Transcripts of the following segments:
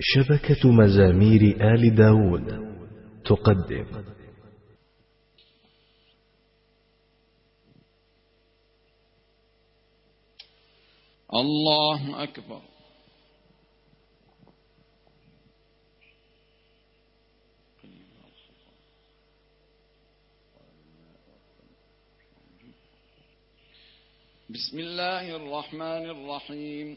شبكة مزامير آل داود تقدم. الله أكبر. بسم الله الرحمن الرحيم.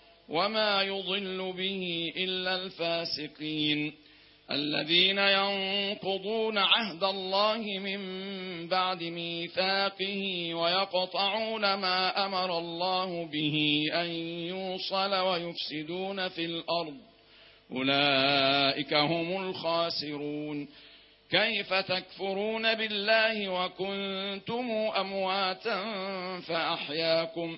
وما يضل به إلا الفاسقين الذين ينقضون عهد الله من بعد ميثاقه ويقطعون ما أمر الله به أن يوصل ويفسدون في الأرض. أولئك هم الخاسرون. كيف تكفرون بالله وكنتم أمواتا فأحياكم فأحياكم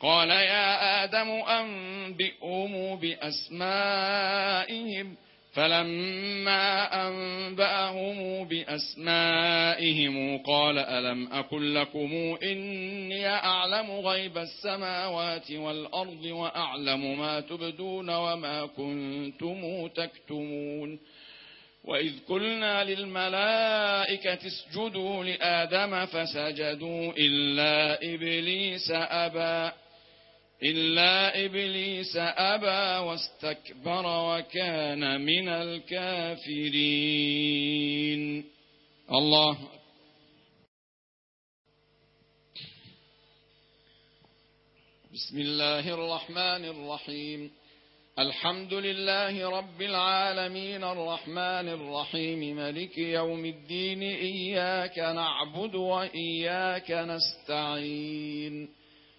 قال يا آدم أنبئهم بأسمائهم فلما أنبأهم بأسمائهم قال ألم أقل لكم إني أعلم غيب السماوات والأرض وأعلم ما تبدون وما كنتم تكتمون. وإذ قلنا للملائكة اسجدوا لآدم فسجدوا إلا إبليس أبا إلا إبليس أبى واستكبر وكان من الكافرين. الله بسم الله الرحمن الرحيم. الحمد لله رب العالمين الرحمن الرحيم. ملك يوم الدين إياك نعبد وإياك نستعين.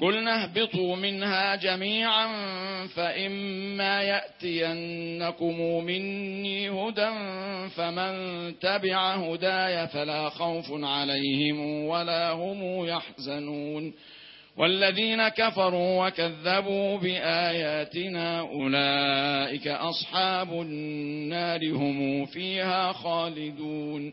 قلنا اهبطوا منها جميعا فإما يأتينكم مني هدى فمن تبع هدايا فلا خوف عليهم ولا هم يحزنون والذين كفروا وكذبوا بآياتنا أولئك أصحاب النار هم فيها خالدون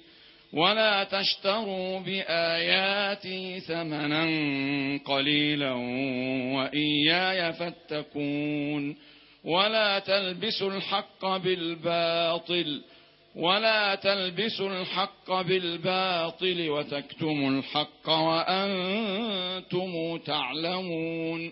ولا تشتروا بآياتي ثمنا قليلا وإياي فاتقون ولا تلبسوا الحق بالباطل ولا تلبسوا الحق بالباطل وتكتموا الحق وأنتم تعلمون